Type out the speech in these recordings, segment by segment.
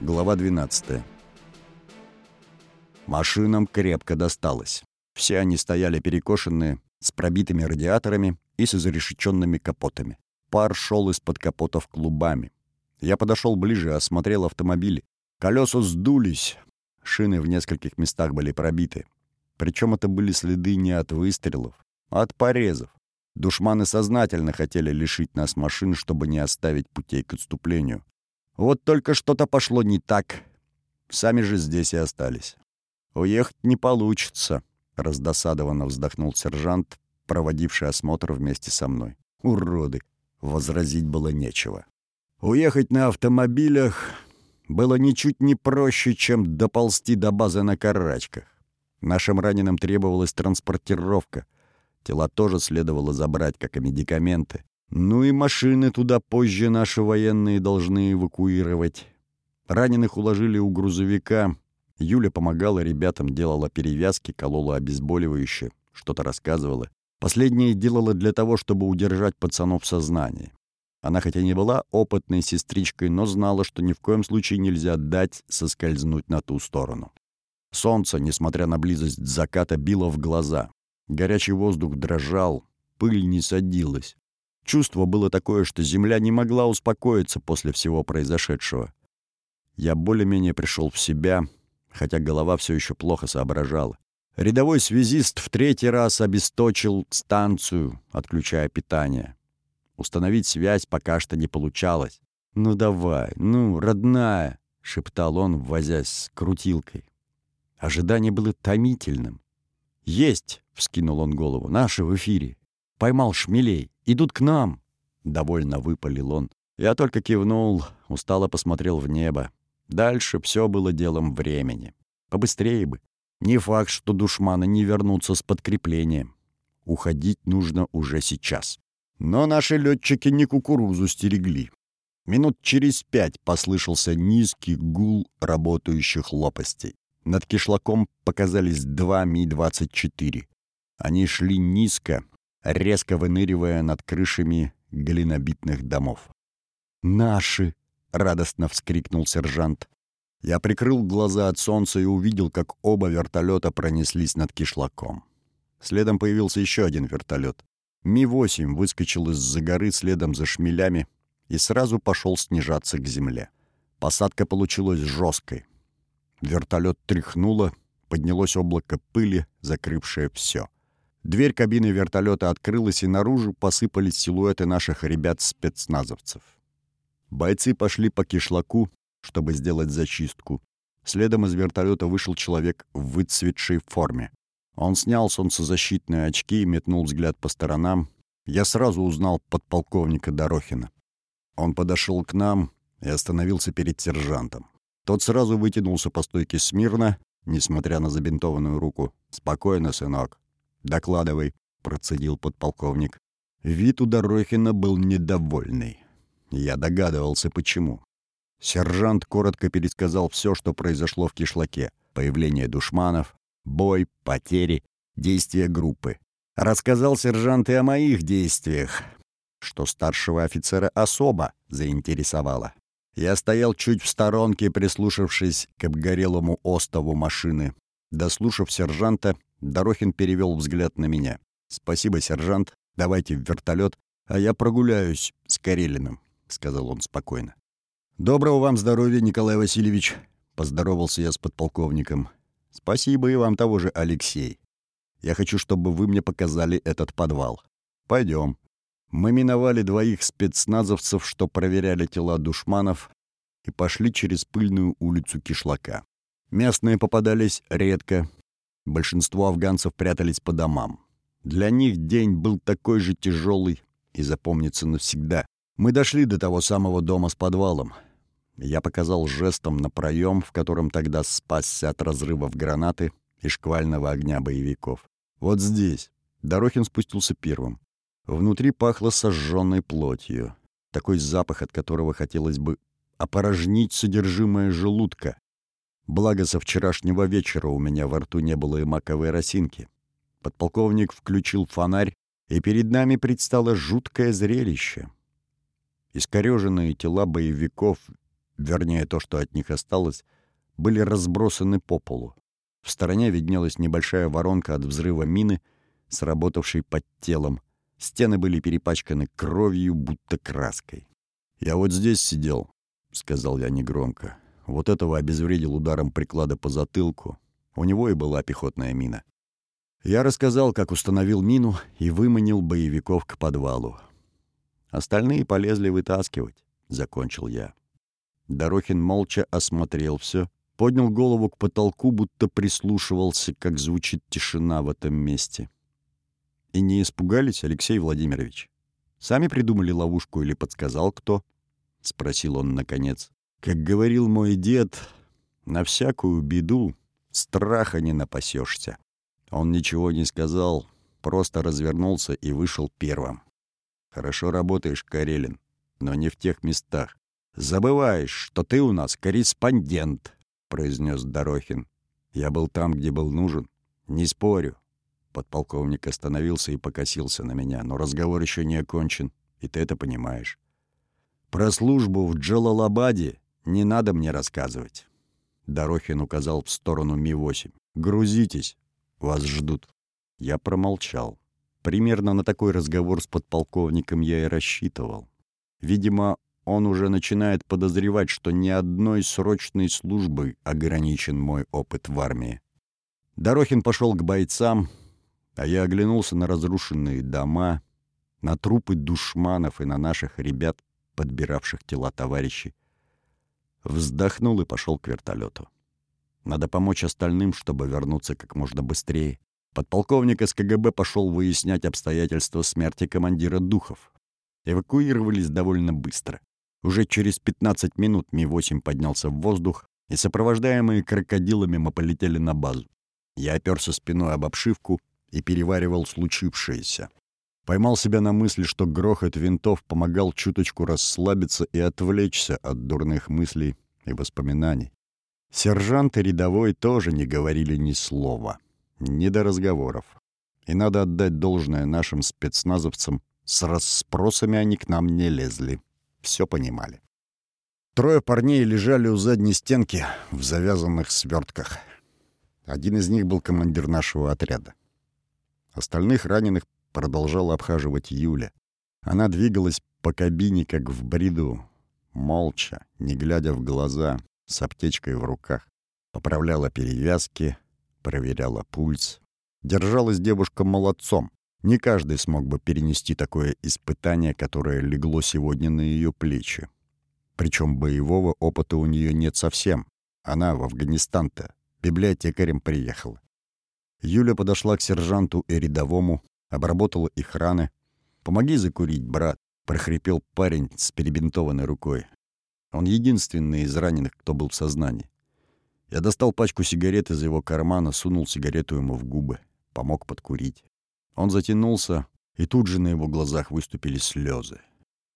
Глава 12. Машинам крепко досталось. Все они стояли перекошенные, с пробитыми радиаторами и с изрешеченными капотами. Пар шел из-под капотов клубами. Я подошел ближе, осмотрел автомобили. Колеса сдулись, шины в нескольких местах были пробиты. Причем это были следы не от выстрелов, а от порезов. Душманы сознательно хотели лишить нас машин, чтобы не оставить путей к отступлению. Вот только что-то пошло не так. Сами же здесь и остались. «Уехать не получится», — раздосадованно вздохнул сержант, проводивший осмотр вместе со мной. «Уроды!» — возразить было нечего. Уехать на автомобилях было ничуть не проще, чем доползти до базы на карачках. Нашим раненым требовалась транспортировка. Тела тоже следовало забрать, как и медикаменты. Ну и машины туда позже наши военные должны эвакуировать. Раненых уложили у грузовика. Юля помогала ребятам, делала перевязки, колола обезболивающее, что-то рассказывала. Последнее делала для того, чтобы удержать пацанов в сознании. Она хотя не была опытной сестричкой, но знала, что ни в коем случае нельзя дать соскользнуть на ту сторону. Солнце, несмотря на близость заката, било в глаза. Горячий воздух дрожал, пыль не садилась. Чувство было такое, что земля не могла успокоиться после всего произошедшего. Я более-менее пришел в себя, хотя голова все еще плохо соображала. Рядовой связист в третий раз обесточил станцию, отключая питание. Установить связь пока что не получалось. «Ну давай, ну, родная!» — шептал он, возясь с крутилкой. Ожидание было томительным. «Есть!» — вскинул он голову. «Наши в эфире. Поймал шмелей. Идут к нам!» Довольно выпалил он. Я только кивнул, устало посмотрел в небо. Дальше все было делом времени. Побыстрее бы. Не факт, что душманы не вернутся с подкреплением. Уходить нужно уже сейчас. Но наши летчики не кукурузу стерегли. Минут через пять послышался низкий гул работающих лопастей. Над кишлаком показались два Ми-24. Они шли низко, резко выныривая над крышами глинобитных домов. «Наши!» — радостно вскрикнул сержант. Я прикрыл глаза от солнца и увидел, как оба вертолета пронеслись над кишлаком. Следом появился еще один вертолет. Ми-8 выскочил из-за горы следом за шмелями и сразу пошел снижаться к земле. Посадка получилась жесткой. Вертолет тряхнуло, поднялось облако пыли, закрывшее все. Дверь кабины вертолета открылась, и наружу посыпались силуэты наших ребят-спецназовцев. Бойцы пошли по кишлаку, чтобы сделать зачистку. Следом из вертолета вышел человек в выцветшей форме. Он снял солнцезащитные очки и метнул взгляд по сторонам. Я сразу узнал подполковника Дорохина. Он подошел к нам и остановился перед сержантом. Тот сразу вытянулся по стойке смирно, несмотря на забинтованную руку. «Спокойно, сынок. Докладывай», — процедил подполковник. Вид у Дорохина был недовольный. Я догадывался, почему. Сержант коротко пересказал все, что произошло в кишлаке. Появление душманов, бой, потери, действия группы. Рассказал сержант и о моих действиях, что старшего офицера особо заинтересовало. Я стоял чуть в сторонке, прислушавшись к обгорелому остову машины. Дослушав сержанта, Дорохин перевел взгляд на меня. «Спасибо, сержант. Давайте в вертолет, а я прогуляюсь с Карелиным», — сказал он спокойно. «Доброго вам здоровья, Николай Васильевич», — поздоровался я с подполковником. Спасибо и вам того же, Алексей. Я хочу, чтобы вы мне показали этот подвал. Пойдем. Мы миновали двоих спецназовцев, что проверяли тела душманов, и пошли через пыльную улицу Кишлака. Местные попадались редко. Большинство афганцев прятались по домам. Для них день был такой же тяжелый и запомнится навсегда. Мы дошли до того самого дома с подвалом — я показал жестом на проем, в котором тогда спасся от разрывов гранаты и шквального огня боевиков. Вот здесь. Дорохин спустился первым. Внутри пахло сожженной плотью. Такой запах, от которого хотелось бы опорожнить содержимое желудка. Благо, со вчерашнего вечера у меня во рту не было и маковой росинки. Подполковник включил фонарь, и перед нами предстало жуткое зрелище. Искореженные тела боевиков вернее то, что от них осталось, были разбросаны по полу. В стороне виднелась небольшая воронка от взрыва мины, сработавшей под телом. Стены были перепачканы кровью, будто краской. «Я вот здесь сидел», — сказал я негромко. «Вот этого обезвредил ударом приклада по затылку. У него и была пехотная мина. Я рассказал, как установил мину и выманил боевиков к подвалу. Остальные полезли вытаскивать, — закончил я. Дорохин молча осмотрел все, поднял голову к потолку, будто прислушивался, как звучит тишина в этом месте. И не испугались, Алексей Владимирович? Сами придумали ловушку или подсказал кто? — спросил он наконец. Как говорил мой дед, на всякую беду страха не напасешься. Он ничего не сказал, просто развернулся и вышел первым. «Хорошо работаешь, Карелин, но не в тех местах. Забываешь, что ты у нас корреспондент», — произнес Дорохин. «Я был там, где был нужен. Не спорю». Подполковник остановился и покосился на меня, но разговор еще не окончен, и ты это понимаешь. «Про службу в Джалалабаде не надо мне рассказывать». Дорохин указал в сторону Ми-8. «Грузитесь, вас ждут». Я промолчал. Примерно на такой разговор с подполковником я и рассчитывал. Видимо, он уже начинает подозревать, что ни одной срочной службы ограничен мой опыт в армии. Дорохин пошел к бойцам, а я оглянулся на разрушенные дома, на трупы душманов и на наших ребят, подбиравших тела товарищей. Вздохнул и пошел к вертолету. Надо помочь остальным, чтобы вернуться как можно быстрее. Подполковник из КГБ пошел выяснять обстоятельства смерти командира Духов. Эвакуировались довольно быстро. Уже через 15 минут Ми-8 поднялся в воздух, и сопровождаемые крокодилами мы полетели на базу. Я оперся спиной об обшивку и переваривал случившееся. Поймал себя на мысли, что грохот винтов помогал чуточку расслабиться и отвлечься от дурных мыслей и воспоминаний. Сержант и рядовой тоже не говорили ни слова. Не до разговоров. И надо отдать должное нашим спецназовцам. С расспросами они к нам не лезли. Все понимали. Трое парней лежали у задней стенки в завязанных свертках. Один из них был командир нашего отряда. Остальных раненых продолжала обхаживать Юля. Она двигалась по кабине, как в бреду, молча, не глядя в глаза, с аптечкой в руках. Поправляла перевязки, проверяла пульс. Держалась девушка молодцом. Не каждый смог бы перенести такое испытание, которое легло сегодня на ее плечи. Причем боевого опыта у нее нет совсем. Она в Афганистан-то библиотекарем приехала. Юля подошла к сержанту и рядовому, обработала их раны. «Помоги закурить, брат», — прохрипел парень с перебинтованной рукой. Он единственный из раненых, кто был в сознании. Я достал пачку сигарет из его кармана, сунул сигарету ему в губы, помог подкурить. Он затянулся, и тут же на его глазах выступили слезы.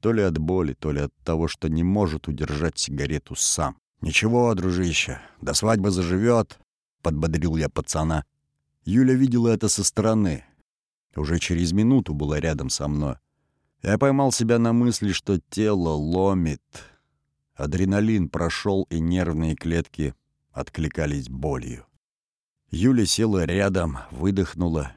То ли от боли, то ли от того, что не может удержать сигарету сам. «Ничего, дружище, до свадьбы заживет», — подбодрил я пацана. Юля видела это со стороны. Уже через минуту была рядом со мной. Я поймал себя на мысли, что тело ломит, Адреналин прошел, и нервные клетки откликались болью. Юля села рядом, выдохнула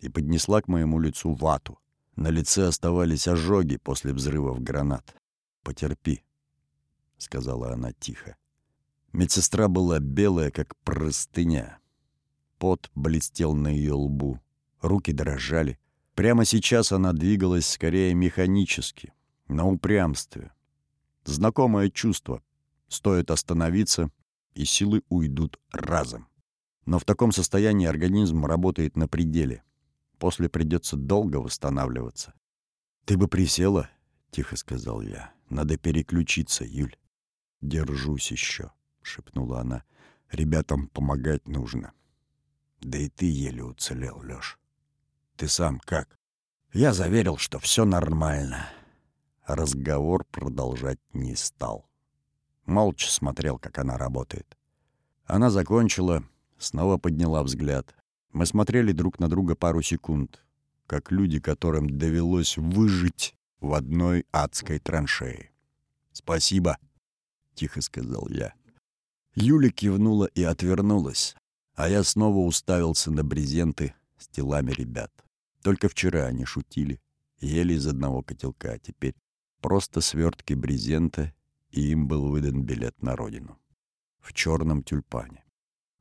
и поднесла к моему лицу вату. На лице оставались ожоги после взрывов гранат. «Потерпи», — сказала она тихо. Медсестра была белая, как простыня. Пот блестел на ее лбу, руки дрожали. Прямо сейчас она двигалась скорее механически, на упрямстве, Знакомое чувство. Стоит остановиться, и силы уйдут разом. Но в таком состоянии организм работает на пределе. После придется долго восстанавливаться. «Ты бы присела?» — тихо сказал я. «Надо переключиться, Юль». «Держусь еще», — шепнула она. «Ребятам помогать нужно». «Да и ты еле уцелел, Лёш. Ты сам как?» Я заверил, что все нормально разговор продолжать не стал. Молча смотрел, как она работает. Она закончила, снова подняла взгляд. Мы смотрели друг на друга пару секунд, как люди, которым довелось выжить в одной адской траншее. «Спасибо», тихо сказал я. Юля кивнула и отвернулась, а я снова уставился на брезенты с телами ребят. Только вчера они шутили, ели из одного котелка, а теперь просто свертки брезента, и им был выдан билет на родину. В черном тюльпане.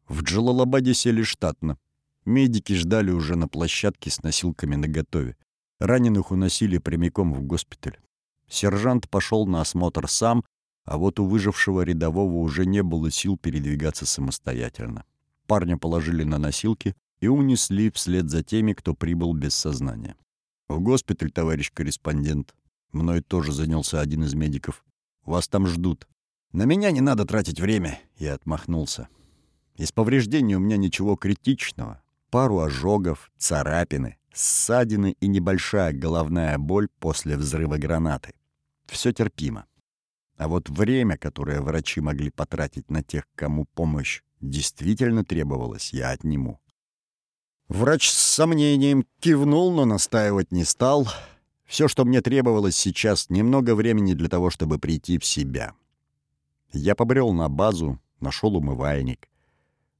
В Джалалабаде сели штатно. Медики ждали уже на площадке с носилками наготове. Раненых уносили прямиком в госпиталь. Сержант пошел на осмотр сам, а вот у выжившего рядового уже не было сил передвигаться самостоятельно. Парня положили на носилки и унесли вслед за теми, кто прибыл без сознания. «В госпиталь, товарищ корреспондент. Мной тоже занялся один из медиков. Вас там ждут». «На меня не надо тратить время», — я отмахнулся. «Из повреждений у меня ничего критичного. Пару ожогов, царапины, ссадины и небольшая головная боль после взрыва гранаты. Все терпимо. А вот время, которое врачи могли потратить на тех, кому помощь действительно требовалась, я отниму. Врач с сомнением кивнул, но настаивать не стал. Все, что мне требовалось сейчас, немного времени для того, чтобы прийти в себя. Я побрел на базу, нашел умывальник.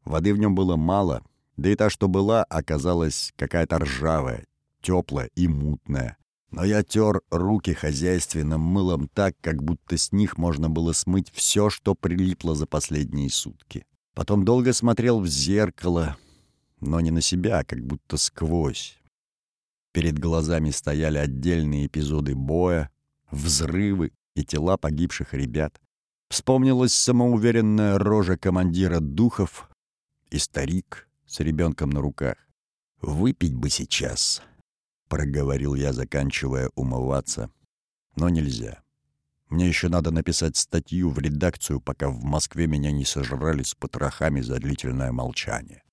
Воды в нем было мало, да и та, что была, оказалась какая-то ржавая, теплая и мутная. Но я тер руки хозяйственным мылом так, как будто с них можно было смыть все, что прилипло за последние сутки. Потом долго смотрел в зеркало, но не на себя, а как будто сквозь. Перед глазами стояли отдельные эпизоды боя, взрывы и тела погибших ребят. Вспомнилась самоуверенная рожа командира духов и старик с ребенком на руках. «Выпить бы сейчас», — проговорил я, заканчивая умываться. «Но нельзя. Мне еще надо написать статью в редакцию, пока в Москве меня не сожрали с потрохами за длительное молчание».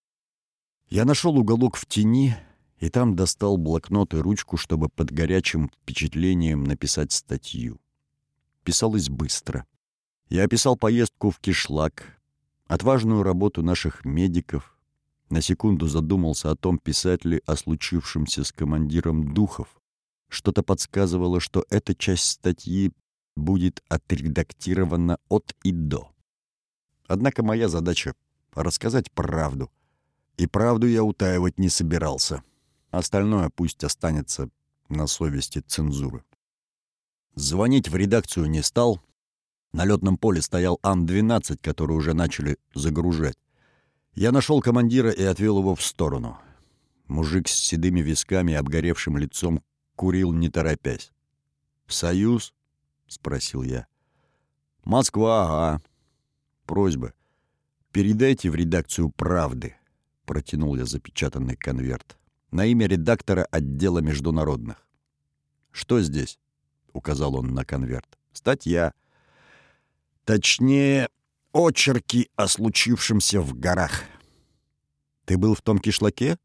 Я нашел уголок в тени, и там достал блокнот и ручку, чтобы под горячим впечатлением написать статью. Писалось быстро. Я описал поездку в Кишлак, отважную работу наших медиков, на секунду задумался о том, писать ли о случившемся с командиром духов. Что-то подсказывало, что эта часть статьи будет отредактирована от и до. Однако моя задача — рассказать правду. И правду я утаивать не собирался. Остальное пусть останется на совести цензуры. Звонить в редакцию не стал. На летном поле стоял Ан-12, который уже начали загружать. Я нашел командира и отвел его в сторону. Мужик с седыми висками и обгоревшим лицом курил, не торопясь. «Союз?» — спросил я. «Москва, ага. Просьба. Передайте в редакцию «Правды», — протянул я запечатанный конверт. «На имя редактора отдела международных». «Что здесь?» — указал он на конверт. «Статья. Точнее, очерки о случившемся в горах. Ты был в том кишлаке?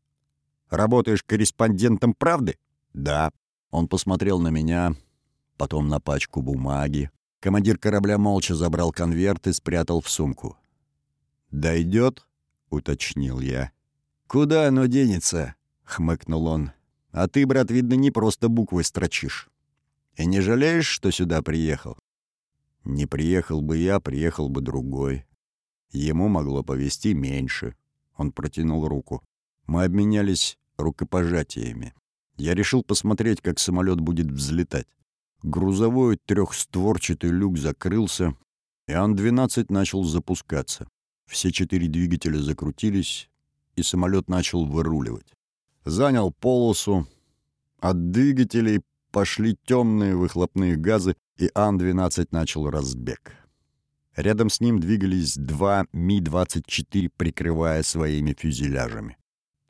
Работаешь корреспондентом «Правды»? Да. Он посмотрел на меня, потом на пачку бумаги. Командир корабля молча забрал конверт и спрятал в сумку. «Дойдет?» — уточнил я. «Куда оно денется?» — хмыкнул он. «А ты, брат, видно, не просто буквы строчишь. И не жалеешь, что сюда приехал?» Не приехал бы я, приехал бы другой. Ему могло повести меньше. Он протянул руку. Мы обменялись рукопожатиями. Я решил посмотреть, как самолет будет взлетать. Грузовой трехстворчатый люк закрылся, и Ан-12 начал запускаться. Все четыре двигателя закрутились, и самолет начал выруливать. Занял полосу. От двигателей пошли темные выхлопные газы, и Ан-12 начал разбег. Рядом с ним двигались два Ми-24, прикрывая своими фюзеляжами.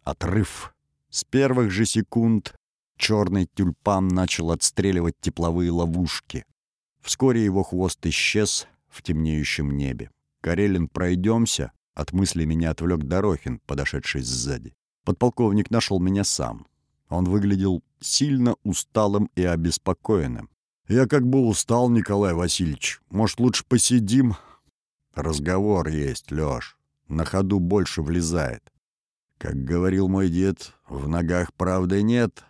Отрыв. С первых же секунд черный тюльпан начал отстреливать тепловые ловушки. Вскоре его хвост исчез в темнеющем небе. «Карелин, пройдемся?» От мысли меня отвлек Дорохин, подошедший сзади. Подполковник нашел меня сам. Он выглядел сильно усталым и обеспокоенным. «Я как бы устал, Николай Васильевич. Может, лучше посидим?» «Разговор есть, Лёш. На ходу больше влезает. Как говорил мой дед, в ногах правды нет.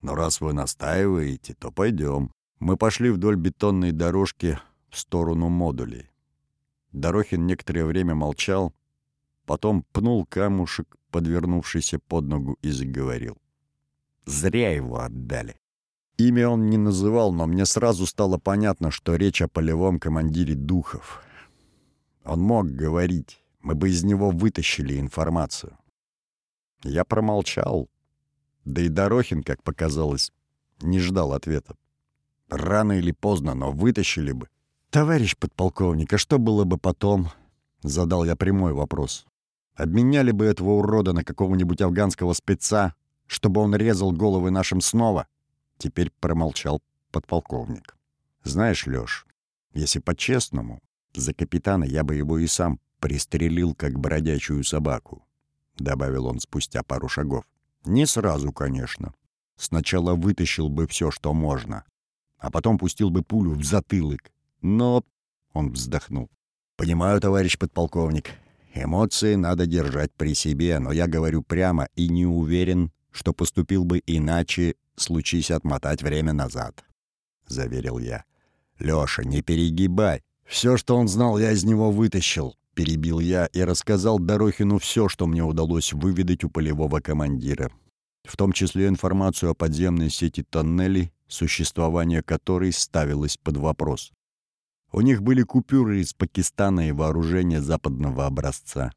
Но раз вы настаиваете, то пойдем». Мы пошли вдоль бетонной дорожки в сторону модулей. Дорохин некоторое время молчал, потом пнул камушек, подвернувшийся под ногу, и заговорил. Зря его отдали. Имя он не называл, но мне сразу стало понятно, что речь о полевом командире духов. Он мог говорить, мы бы из него вытащили информацию. Я промолчал. Да и Дорохин, как показалось, не ждал ответа. Рано или поздно, но вытащили бы. «Товарищ подполковник, а что было бы потом?» — задал я прямой вопрос. «Обменяли бы этого урода на какого-нибудь афганского спеца, чтобы он резал головы нашим снова?» Теперь промолчал подполковник. «Знаешь, Лёш, если по-честному, за капитана я бы его и сам пристрелил, как бродячую собаку», — добавил он спустя пару шагов. «Не сразу, конечно. Сначала вытащил бы все, что можно, а потом пустил бы пулю в затылок. Но...» — он вздохнул. «Понимаю, товарищ подполковник, эмоции надо держать при себе, но я говорю прямо и не уверен, что поступил бы иначе, случись отмотать время назад», — заверил я. «Лёша, не перегибай. Все, что он знал, я из него вытащил», — перебил я и рассказал Дорохину все, что мне удалось выведать у полевого командира в том числе информацию о подземной сети тоннелей, существование которой ставилось под вопрос. У них были купюры из Пакистана и вооружение западного образца.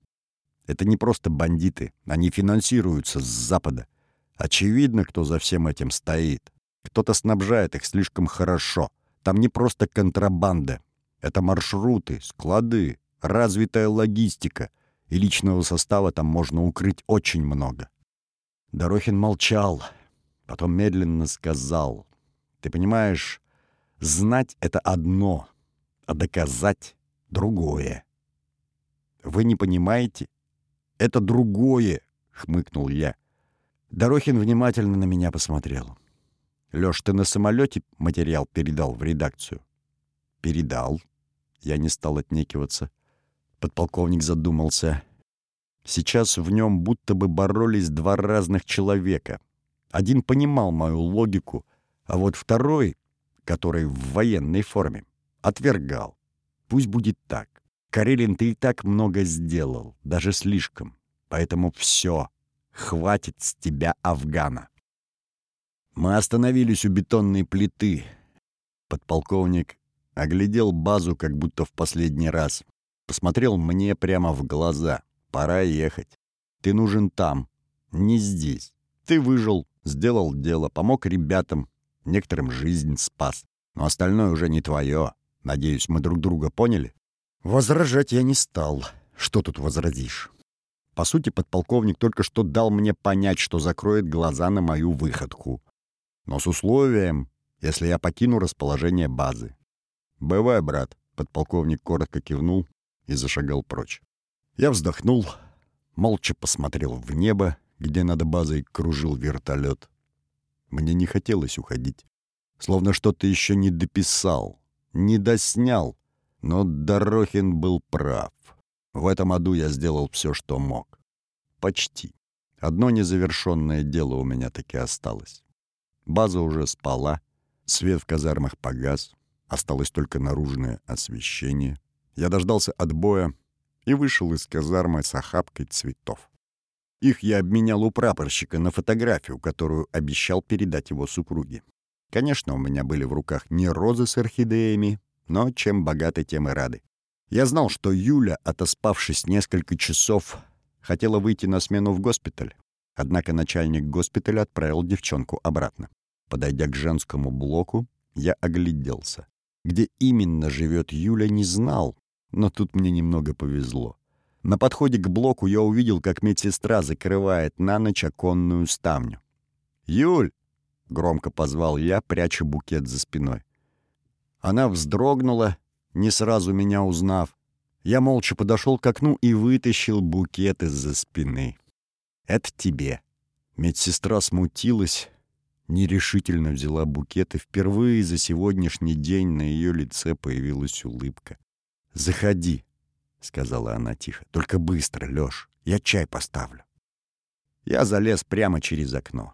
Это не просто бандиты, они финансируются с Запада. Очевидно, кто за всем этим стоит. Кто-то снабжает их слишком хорошо. Там не просто контрабанда. Это маршруты, склады, развитая логистика. И личного состава там можно укрыть очень много. Дорохин молчал, потом медленно сказал. «Ты понимаешь, знать — это одно, а доказать — другое». «Вы не понимаете? Это другое!» — хмыкнул я. Дорохин внимательно на меня посмотрел. «Лёш, ты на самолете материал передал в редакцию?» «Передал». Я не стал отнекиваться. Подполковник задумался. Сейчас в нем будто бы боролись два разных человека. Один понимал мою логику, а вот второй, который в военной форме, отвергал. Пусть будет так. Карелин, ты и так много сделал, даже слишком. Поэтому все, хватит с тебя Афгана. Мы остановились у бетонной плиты. Подполковник оглядел базу, как будто в последний раз. Посмотрел мне прямо в глаза. Пора ехать. Ты нужен там, не здесь. Ты выжил, сделал дело, помог ребятам, некоторым жизнь спас. Но остальное уже не твое. Надеюсь, мы друг друга поняли? Возражать я не стал. Что тут возразишь? По сути, подполковник только что дал мне понять, что закроет глаза на мою выходку. Но с условием, если я покину расположение базы. «Бывай, брат», — подполковник коротко кивнул и зашагал прочь. Я вздохнул, молча посмотрел в небо, где над базой кружил вертолет. Мне не хотелось уходить. Словно что-то еще не дописал, не доснял. Но Дорохин был прав. В этом аду я сделал все, что мог. Почти. Одно незавершенное дело у меня таки осталось. База уже спала, свет в казармах погас, осталось только наружное освещение. Я дождался отбоя и вышел из казармы с охапкой цветов. Их я обменял у прапорщика на фотографию, которую обещал передать его супруге. Конечно, у меня были в руках не розы с орхидеями, но чем богаты, тем и рады. Я знал, что Юля, отоспавшись несколько часов, хотела выйти на смену в госпиталь. Однако начальник госпиталя отправил девчонку обратно. Подойдя к женскому блоку, я огляделся. Где именно живет Юля, не знал, но тут мне немного повезло. На подходе к блоку я увидел, как медсестра закрывает на ночь оконную ставню. «Юль!» — громко позвал я, пряча букет за спиной. Она вздрогнула, не сразу меня узнав. Я молча подошел к окну и вытащил букет из-за спины. «Это тебе». Медсестра смутилась, нерешительно взяла букет, и впервые за сегодняшний день на ее лице появилась улыбка. «Заходи», — сказала она тихо. «Только быстро, Лёш, я чай поставлю». Я залез прямо через окно.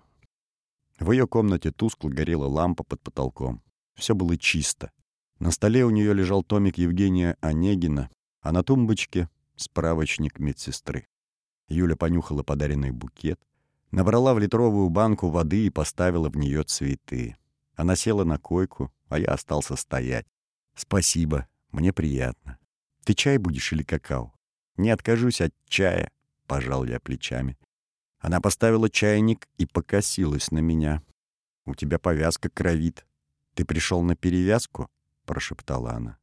В ее комнате тускло горела лампа под потолком. Все было чисто. На столе у нее лежал томик Евгения Онегина, а на тумбочке справочник медсестры. Юля понюхала подаренный букет, набрала в литровую банку воды и поставила в нее цветы. Она села на койку, а я остался стоять. «Спасибо, мне приятно. Ты чай будешь или какао?» «Не откажусь от чая», — пожал я плечами. Она поставила чайник и покосилась на меня. «У тебя повязка кровит. Ты пришел на перевязку?» — прошептала она.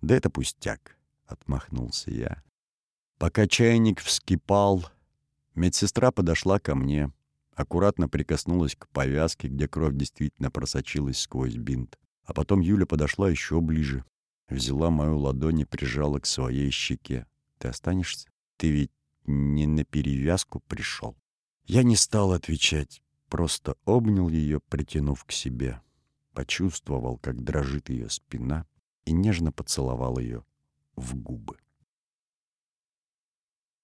«Да это пустяк», — отмахнулся я. Пока чайник вскипал, медсестра подошла ко мне, аккуратно прикоснулась к повязке, где кровь действительно просочилась сквозь бинт. А потом Юля подошла еще ближе, взяла мою ладонь и прижала к своей щеке. «Ты останешься? Ты ведь не на перевязку пришел?» Я не стал отвечать, просто обнял ее, притянув к себе. Почувствовал, как дрожит ее спина, и нежно поцеловал ее в губы.